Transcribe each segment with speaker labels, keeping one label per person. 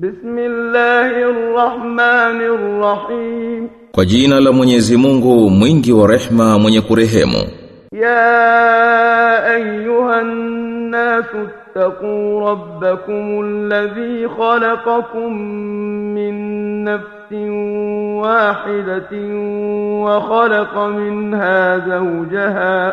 Speaker 1: Bismillahirrahmanirrahim.
Speaker 2: Kwa jina la Mwenyezi Mungu mwingi wa rehma mwenye kurehemu
Speaker 1: يا أيها الناس اتقوا ربكم الذي خلقكم من نفس واحدة وخلق منها زوجها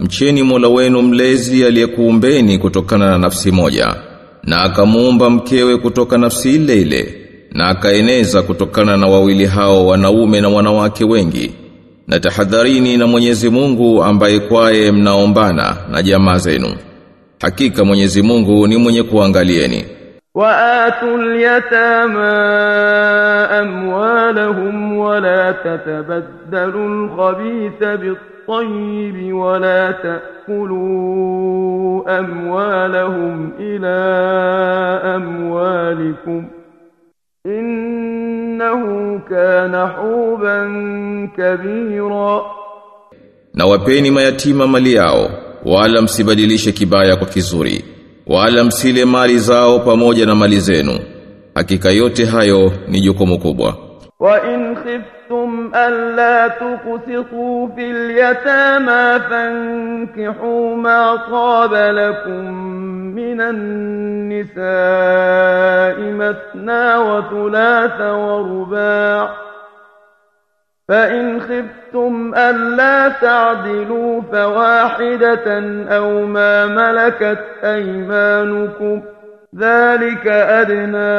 Speaker 2: mcheni Mola wenu mlezi aliyekuumbeni kutokana na nafsi moja, na akamuumba mkewe kutoka nafsi ile ile, na akaeneza kutokana na wawili hao wanaume na wanawake wengi. Na tahadharini na Mwenyezi Mungu ambaye kwaye mnaombana na jamaa zenu. Hakika Mwenyezi Mungu ni mwenye kuangalieni.
Speaker 1: وآتوا اليتامى أموالهم ولا تتبدلوا الخبيث بالطيب ولا تأكلوا أموالهم إلى أموالكم إنه كان حوبا كبيرا.
Speaker 2: Na wapeni mayatima mali yao, wala msibadilishe kibaya kwa wala msile mali zao pamoja na mali zenu. Hakika yote hayo ni jukumu kubwa.
Speaker 1: Wa in khiftum alla tuqsitu fil yatama fankihu ma qaba lakum minan nisaa'i matna wa thulatha wa ruba' فإن خفتم ألا تعدلوا فواحدة أو ما ملكت أيمانكم ذلك أدنى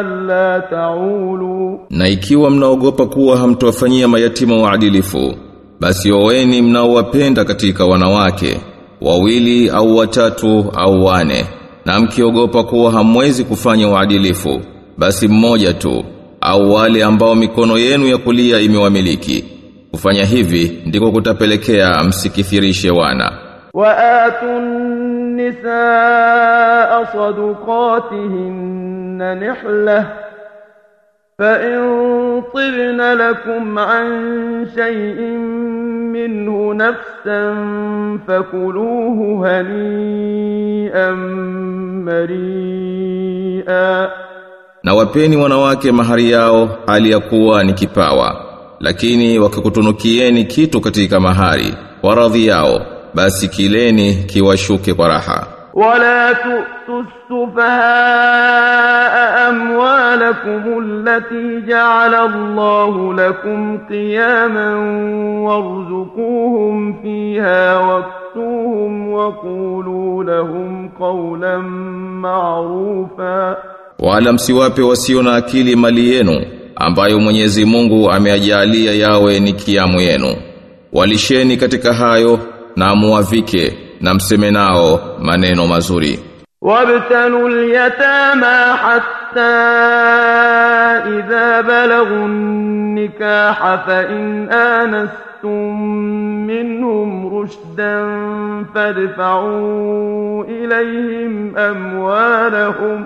Speaker 1: ألا تعولوا
Speaker 2: Na ikiwa mnaogopa kuwa hamtowafanyia mayatima waadilifu, basi oweni mnaowapenda katika wanawake, wawili au watatu au wane. Na mkiogopa kuwa hamwezi kufanya uadilifu, basi mmoja tu au wale ambao mikono yenu ya kulia imewamiliki. Kufanya hivi ndiko kutapelekea msikithirishe wana.
Speaker 1: Waatun nisaa sadqatihin nihla fa in tibna lakum an shay'in minhu nafsan fakuluhu hani'an mari'a
Speaker 2: Na wapeni wanawake mahari yao hali ya kuwa ni kipawa. Lakini wakikutunukieni kitu katika mahari, kwa radhi yao, basi kileni kiwashuke kwa raha.
Speaker 1: ولا تؤتوا السفهاء أموالكم التي جعل الله لكم قياما وارزقوهم فيها واكسوهم وقولوا لهم قولا معروفا
Speaker 2: wala msiwape wasio na akili mali yenu ambayo Mwenyezi Mungu ameajalia yawe ni kiamu yenu. Walisheni katika hayo na muavike na mseme nao maneno mazuri.
Speaker 1: Wabtanu yatama hatta idha balagu nikah fa in anastum minhum rushdan fadfa'u ilayhim amwalahum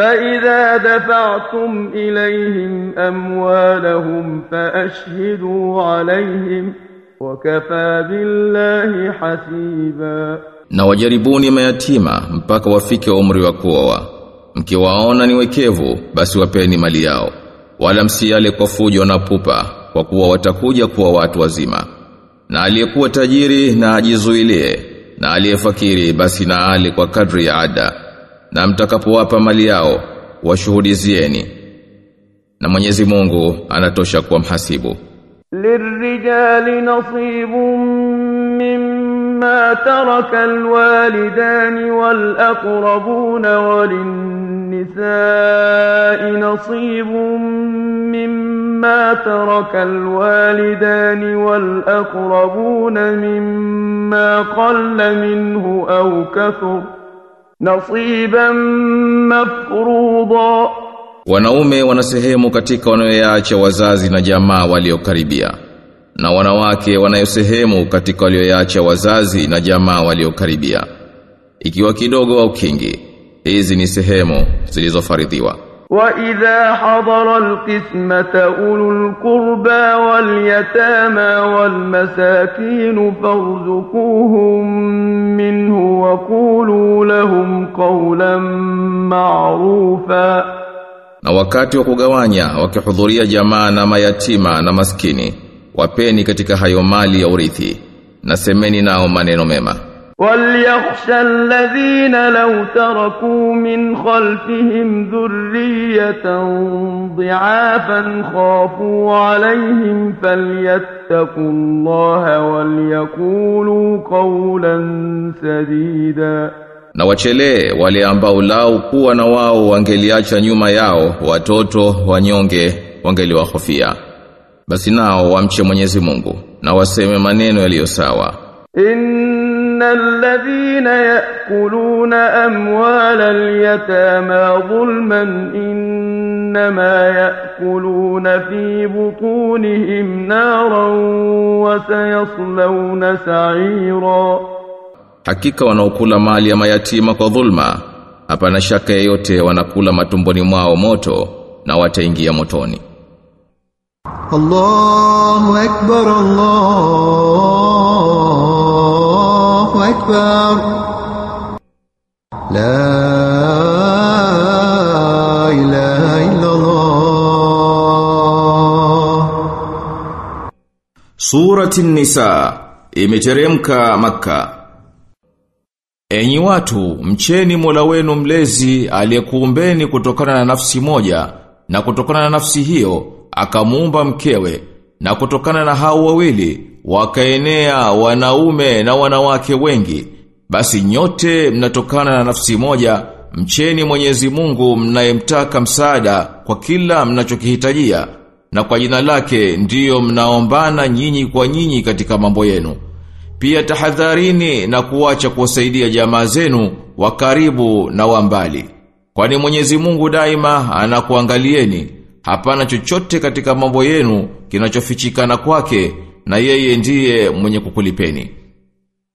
Speaker 1: فإذا دفعتم إليهم أموالهم فأشهدوا عليهم وكفى بالله حسيبا
Speaker 2: Na wajaribuni mayatima mpaka wafike umri wa kuoa. Mkiwaona ni wekevu, basi wapeni mali yao. Wala msiale kwa fujo na pupa, kwa kuwa watakuja kuwa watu wazima. Na aliyekuwa tajiri na ajizuilie, na aliyefakiri basi na ale kwa kadri ya ada. Na mtakapowapa mali yao, washuhudizieni. Na Mwenyezi Mungu anatosha kuwa mhasibu.
Speaker 1: للرجال نصيب مما ترك الوالدان والأقربون وللنساء نصيب مما ترك الوالدان والأقربون مما قل منه أو كثر nasiban mafruḍa
Speaker 2: Wanaume wana sehemu katika wanayoyaacha wazazi na jamaa waliokaribia na wanawake wanayo sehemu katika walioyaacha wazazi na jamaa waliokaribia. Ikiwa kidogo au kingi hizi ni sehemu zilizofaridhiwa.
Speaker 1: وإذا حضر القسمة أولو القربى واليتامى والمساكين فارزقوهم منه وقولوا لهم قولا معروفا
Speaker 2: Na wakati wa kugawanya wakihudhuria jamaa na mayatima na maskini, wapeni katika hayo mali ya urithi, na semeni nao maneno mema.
Speaker 1: وليخشى الذين لو تركوا من خلفهم ذرية ضعافا خافوا عليهم فليتقوا الله وليقولوا قولا سديدا
Speaker 2: Na wachelee wale ambao lao kuwa na wao wangeliacha nyuma yao watoto wanyonge wangeliwahofia. Basi nao wamche Mwenyezi Mungu na waseme maneno yaliyo sawa.
Speaker 1: إن الذين يأكلون أموال اليتامى ظلما إنما يأكلون في بطونهم نارا وسيصلون سعيرا
Speaker 2: Hakika wanaokula mali ya mayatima kwa dhulma, hapana shaka yeyote wanakula matumboni mwao moto na wataingia motoni.
Speaker 3: الله أكبر الله أكبر لا إله إلا الله
Speaker 2: Surati Nisa imeteremka Makka. Enyi watu, mcheni Mola wenu mlezi aliyekuumbeni kutokana na nafsi moja na kutokana na nafsi hiyo akamuumba mkewe na kutokana na hao wawili wakaenea wanaume na wanawake wengi basi nyote mnatokana na nafsi moja mcheni Mwenyezi Mungu mnayemtaka msaada kwa kila mnachokihitajia na kwa jina lake ndiyo mnaombana nyinyi kwa nyinyi katika mambo yenu pia tahadharini na kuacha kuwasaidia jamaa zenu wa karibu na wa mbali. Kwani Mwenyezi Mungu daima anakuangalieni, hapana chochote katika mambo yenu kinachofichikana kwake na yeye ndiye mwenye kukulipeni.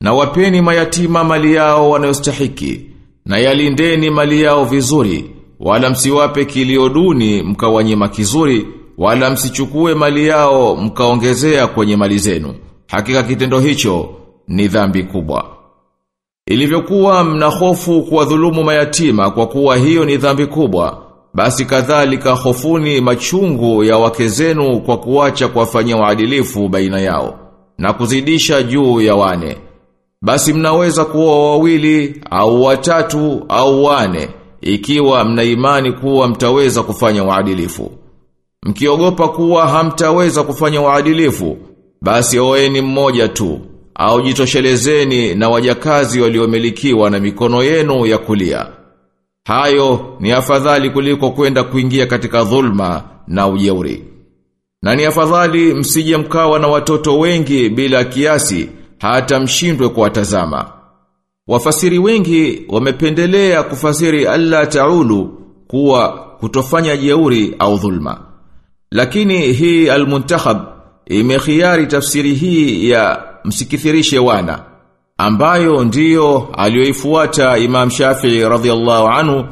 Speaker 2: Na wapeni mayatima mali yao wanayostahiki, na yalindeni mali yao vizuri, wala msiwape kilio duni mkawanyima kizuri, wala msichukue mali yao mkaongezea kwenye mali zenu. Hakika kitendo hicho ni dhambi kubwa. Ilivyokuwa mnahofu hofu kuwa dhulumu mayatima kwa kuwa hiyo ni dhambi kubwa, basi kadhalika hofuni machungu ya wake zenu kwa kuacha kuwafanyia uadilifu baina yao na kuzidisha juu ya wane. Basi mnaweza kuwa wawili au watatu au wane ikiwa mna imani kuwa mtaweza kufanya uadilifu. Mkiogopa kuwa hamtaweza kufanya uadilifu, basi oeni mmoja tu, au jitoshelezeni na wajakazi waliomilikiwa na mikono yenu ya kulia. Hayo ni afadhali kuliko kwenda kuingia katika dhulma na ujeuri. Na ni afadhali msije mkawa na watoto wengi bila kiasi hata mshindwe kuwatazama. Wafasiri wengi wamependelea kufasiri alla taulu kuwa kutofanya jeuri au dhulma. Lakini hii al-muntakhab imekhiari tafsiri hii ya msikithirishe wana ambayo ndiyo aliyoifuata Imam Shafi'i radhiallahu anhu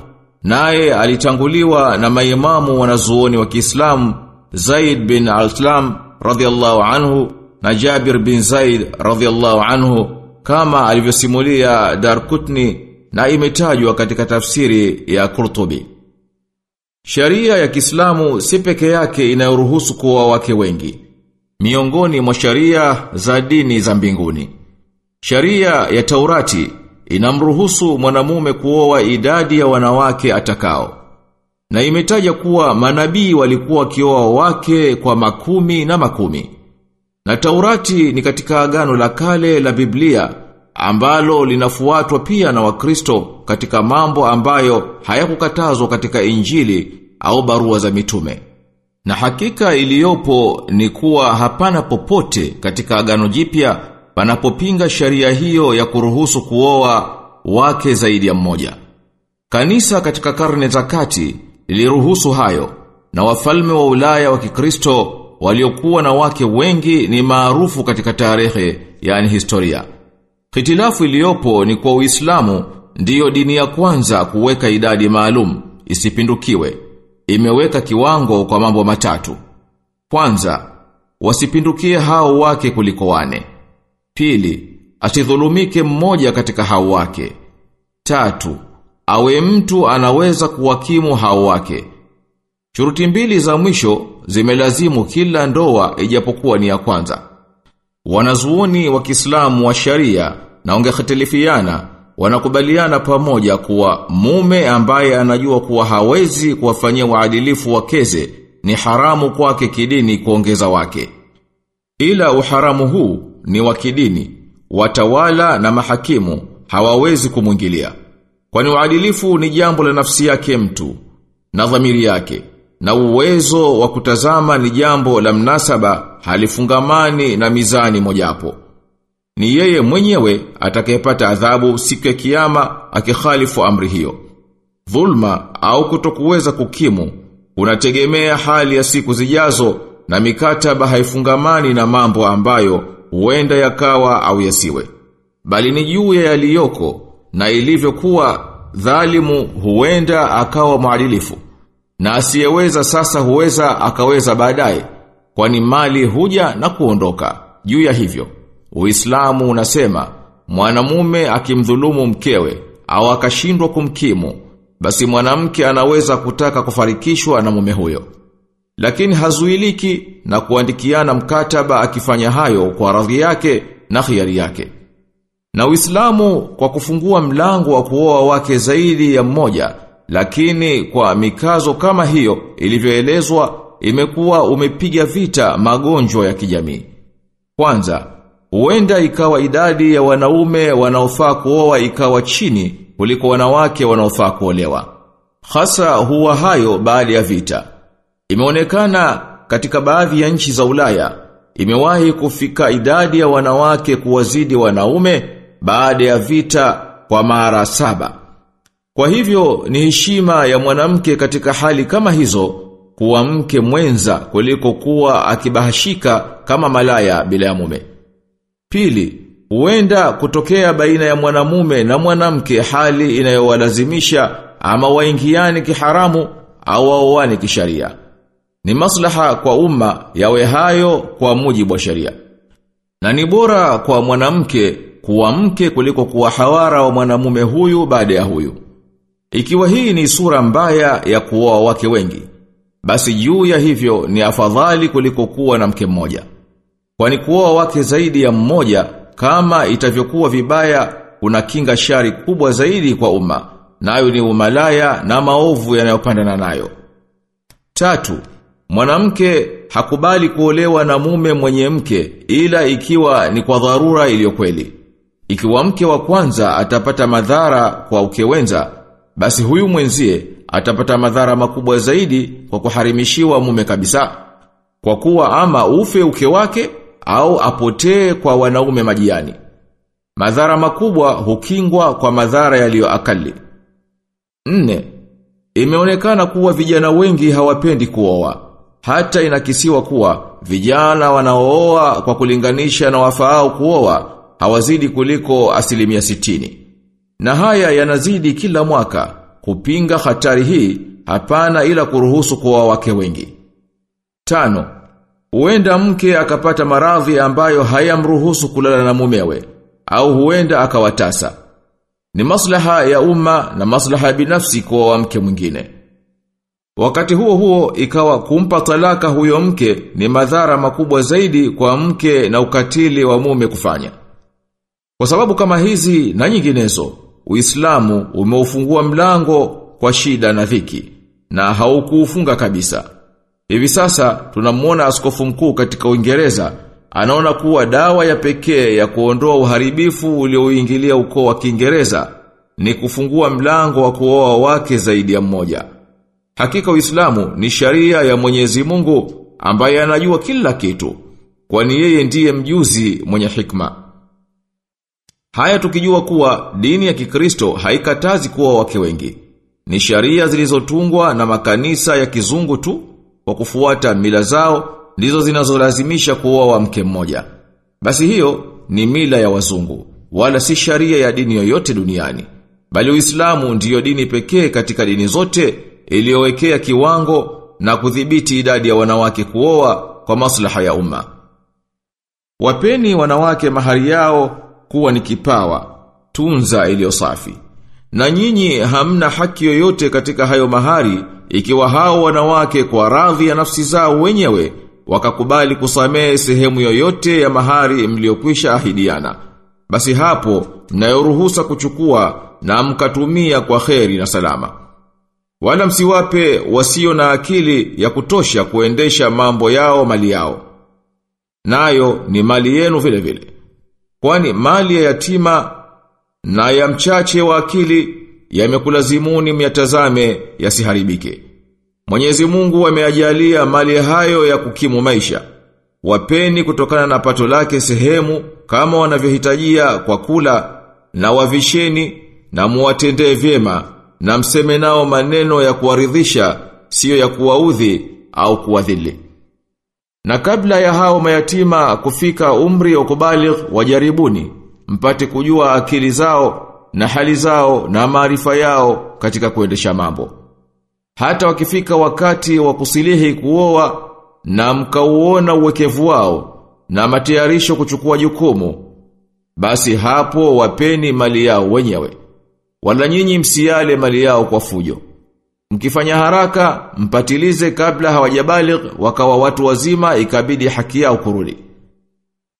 Speaker 2: naye alitanguliwa na maimamu wanazuoni wa Kiislamu Zaid bin Al-Islam radhiallahu anhu na Jabir bin Zaid radhiallahu anhu kama alivyosimulia Darkutni na imetajwa katika tafsiri ya Qurtubi. Sharia ya Kiislamu si peke yake inayoruhusu kuwa wake wengi. Miongoni mwa sharia za dini za mbinguni. Sharia ya Taurati inamruhusu mwanamume kuoa idadi ya wanawake atakao. Na imetaja kuwa manabii walikuwa wakioa wake kwa makumi na makumi. Na Taurati ni katika agano la kale la Biblia ambalo linafuatwa pia na Wakristo katika mambo ambayo hayakukatazwa katika Injili au barua za mitume. Na hakika iliyopo ni kuwa hapana popote katika agano jipya panapopinga sharia hiyo ya kuruhusu kuoa wake zaidi ya mmoja. Kanisa katika karne za kati liliruhusu hayo na wafalme wa Ulaya wa Kikristo waliokuwa na wake wengi ni maarufu katika tarehe yani historia. Hitilafu iliyopo ni kwa Uislamu ndiyo dini ya kwanza kuweka idadi maalum isipindukiwe. Imeweka kiwango kwa mambo matatu. Kwanza, wasipindukie hao wake kuliko wane. Pili, asidhulumike mmoja katika hao wake. Tatu, awe mtu anaweza kuwakimu hao wake. Shuruti mbili za mwisho zimelazimu kila ndoa ijapokuwa ni ya kwanza. Wanazuoni wa Kiislamu wa sharia na ungehitilifiana wanakubaliana pamoja kuwa mume ambaye anajua kuwa hawezi kuwafanyia waadilifu wakeze ni haramu kwake kidini kuongeza wake. Ila uharamu huu ni wa kidini, watawala na mahakimu hawawezi kumwingilia. Kwani uadilifu ni jambo la nafsi yake mtu na dhamiri yake na uwezo wa kutazama ni jambo la mnasaba halifungamani na mizani mojapo. Ni yeye mwenyewe atakayepata adhabu siku ya kiyama akikhalifu amri hiyo. Dhulma au kutokuweza kukimu kunategemea hali ya siku zijazo na mikataba haifungamani na mambo ambayo huenda yakawa au yasiwe. Bali ni juu ya yaliyoko na ilivyokuwa dhalimu huenda akawa mwadilifu. Na asiyeweza sasa huweza akaweza baadaye kwani mali huja na kuondoka. Juu ya hivyo, Uislamu unasema mwanamume akimdhulumu mkewe au akashindwa kumkimu, basi mwanamke anaweza kutaka kufarikishwa na mume huyo. Lakini hazuiliki na kuandikiana mkataba akifanya hayo kwa radhi yake na khiari yake. Na Uislamu kwa kufungua mlango wa kuoa wake zaidi ya mmoja, lakini kwa mikazo kama hiyo ilivyoelezwa imekuwa umepiga vita magonjwa ya kijamii. Kwanza, huenda ikawa idadi ya wanaume wanaofaa kuoa ikawa chini kuliko wanawake wanaofaa kuolewa. Hasa huwa hayo baada ya vita. Imeonekana katika baadhi ya nchi za Ulaya imewahi kufika idadi ya wanawake kuwazidi wanaume baada ya vita kwa mara saba. Kwa hivyo ni heshima ya mwanamke katika hali kama hizo kuwa mke mwenza kuliko kuwa akibahashika kama malaya bila ya mume. Pili, huenda kutokea baina ya mwanamume na mwanamke hali inayowalazimisha ama waingiani kiharamu au waoane kisharia. Ni maslaha kwa umma yawe hayo kwa mujibu wa sharia. Na ni bora kwa mwanamke kuwa mke kuliko kuwa hawara wa mwanamume huyu baada ya huyu. Ikiwa hii ni sura mbaya ya kuoa wake wengi, basi juu ya hivyo ni afadhali kuliko kuwa na mke mmoja. Kwani kuoa wake zaidi ya mmoja kama itavyokuwa vibaya kuna kinga shari kubwa zaidi kwa umma, nayo ni umalaya na maovu yanayopandana nayo. Tatu, mwanamke hakubali kuolewa na mume mwenye mke ila ikiwa ni kwa dharura iliyokweli. Ikiwa mke wa kwanza atapata madhara kwa ukewenza, basi huyu mwenzie atapata madhara makubwa zaidi kwa kuharimishiwa mume kabisa. Kwa kuwa ama ufe uke wake au apotee kwa wanaume majiani. Madhara makubwa hukingwa kwa madhara yaliyo akali. Nne, imeonekana kuwa vijana wengi hawapendi kuoa. Hata inakisiwa kuwa vijana wanaooa kwa kulinganisha na wafaao kuoa hawazidi kuliko asilimia sitini. Na haya yanazidi kila mwaka kupinga hatari hii hapana ila kuruhusu kuoa wake wengi. Tano, huenda mke akapata maradhi ambayo hayamruhusu kulala na mumewe au huenda akawatasa. Ni maslaha ya umma na maslaha binafsi kwa mke mwingine. Wakati huo huo ikawa kumpa talaka huyo mke ni madhara makubwa zaidi kwa mke na ukatili wa mume kufanya. Kwa sababu kama hizi na nyinginezo, Uislamu umeufungua mlango kwa shida na dhiki na haukuufunga kabisa. Hivi sasa tunamuona askofu mkuu katika Uingereza anaona kuwa dawa ya pekee ya kuondoa uharibifu uliouingilia ukoo wa Kiingereza ni kufungua mlango wa kuoa wake zaidi ya mmoja. Hakika Uislamu ni sharia ya Mwenyezi Mungu ambaye anajua kila kitu, kwani yeye ndiye mjuzi mwenye hikma. Haya tukijua kuwa dini ya Kikristo haikatazi kuwa wake wengi. Ni sharia zilizotungwa na makanisa ya kizungu tu kwa kufuata mila zao ndizo zinazolazimisha kuoa mke mmoja. Basi hiyo ni mila ya wazungu, wala si sharia ya dini yoyote duniani. Bali Uislamu ndiyo dini pekee katika dini zote iliyowekea kiwango na kudhibiti idadi ya wanawake kuoa kwa maslaha ya umma. Wapeni wanawake mahari yao kuwa ni kipawa, tunza iliyo safi. Na nyinyi hamna haki yoyote katika hayo mahari ikiwa hao wanawake kwa radhi ya nafsi zao wenyewe wakakubali kusamehe sehemu yoyote ya mahari mliyokwisha ahidiana. Basi hapo mnayoruhusa kuchukua na mkatumia kwa kheri na salama. Wala msiwape wasio na akili ya kutosha kuendesha mambo yao mali yao. Nayo ni mali yenu vile vile. Kwani mali ya yatima na ya mchache wa akili yamekulazimuni myatazame yasiharibike. Mwenyezi Mungu ameajalia mali hayo ya kukimu maisha. Wapeni kutokana na pato lake sehemu kama wanavyohitajia kwa kula na wavisheni na muwatendee vyema na mseme nao maneno ya kuwaridhisha siyo ya kuwaudhi au kuwadhili. Na kabla ya hao mayatima kufika umri wa kubaligh wajaribuni mpate kujua akili zao na hali zao na maarifa yao katika kuendesha mambo. Hata wakifika wakati wa kusilihi kuoa na mkauona uwekevu wao na matayarisho kuchukua jukumu, basi hapo wapeni mali yao wenyewe. Wala nyinyi msiale mali yao kwa fujo. Mkifanya haraka, mpatilize kabla hawajabaligh wakawa watu wazima ikabidi haki yao kurudi.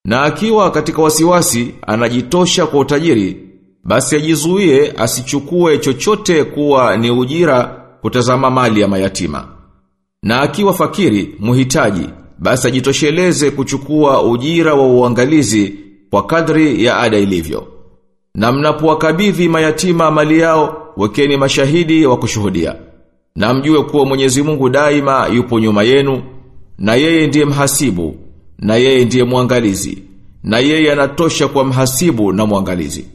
Speaker 2: Na akiwa katika wasiwasi anajitosha kwa utajiri, basi ajizuie asichukue chochote kuwa ni ujira kutazama mali ya mayatima. Na akiwa fakiri, muhitaji, basi ajitosheleze kuchukua ujira wa uangalizi kwa kadri ya ada ilivyo. Na mnapowakabidhi mayatima mali yao, wekeni mashahidi wa kushuhudia. Na mjue kuwa Mwenyezi Mungu daima yupo nyuma yenu, na yeye ndiye mhasibu, na yeye ndiye mwangalizi, na yeye anatosha kwa mhasibu na mwangalizi.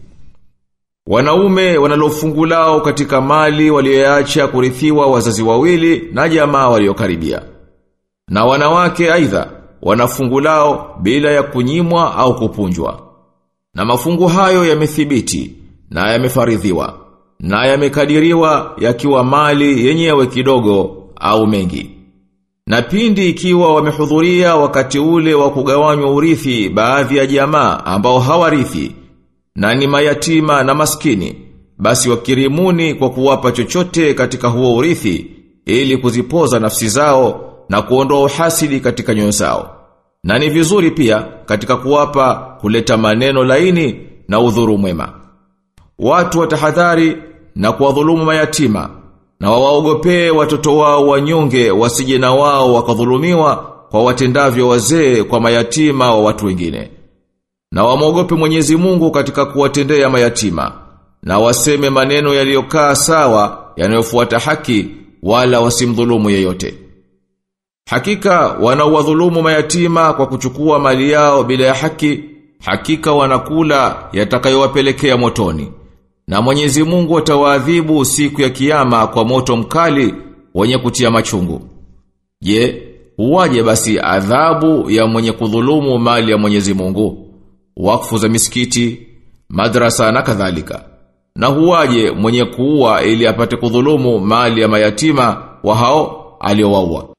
Speaker 2: Wanaume wanalofungulao katika mali walioacha kurithiwa wazazi wawili na jamaa waliokaribia. Na wanawake aidha wanafungulao bila ya kunyimwa au kupunjwa. Na mafungu hayo yamethibiti na yamefaridhiwa na yamekadiriwa yakiwa mali yenyewe kidogo au mengi. Na pindi ikiwa wamehudhuria wakati ule wa kugawanywa urithi baadhi ya jamaa ambao hawarithi na ni mayatima na maskini, basi wakirimuni kwa kuwapa chochote katika huo urithi ili kuzipoza nafsi zao na kuondoa uhasidi katika nyoyo zao. Na ni vizuri pia katika kuwapa kuleta maneno laini na udhuru mwema. Watu watahadhari na kuwadhulumu mayatima na wawaogopee watoto wao wanyonge wasije na wao wakadhulumiwa kwa watendavyo wazee kwa mayatima wa watu wengine. Na wamwogope Mwenyezi Mungu katika kuwatendea mayatima na waseme maneno yaliyokaa sawa yanayofuata haki wala wasimdhulumu yeyote. Hakika wanawadhulumu mayatima kwa kuchukua mali yao bila ya haki, hakika wanakula yatakayowapelekea motoni. Na Mwenyezi Mungu atawaadhibu siku ya kiyama kwa moto mkali wenye kutia machungu. Je, huwaje basi adhabu ya mwenye kudhulumu mali ya Mwenyezi Mungu? Wakfu za misikiti, madrasa na kadhalika. Na huwaje mwenye kuua ili apate kudhulumu mali ya mayatima wa hao aliowaua?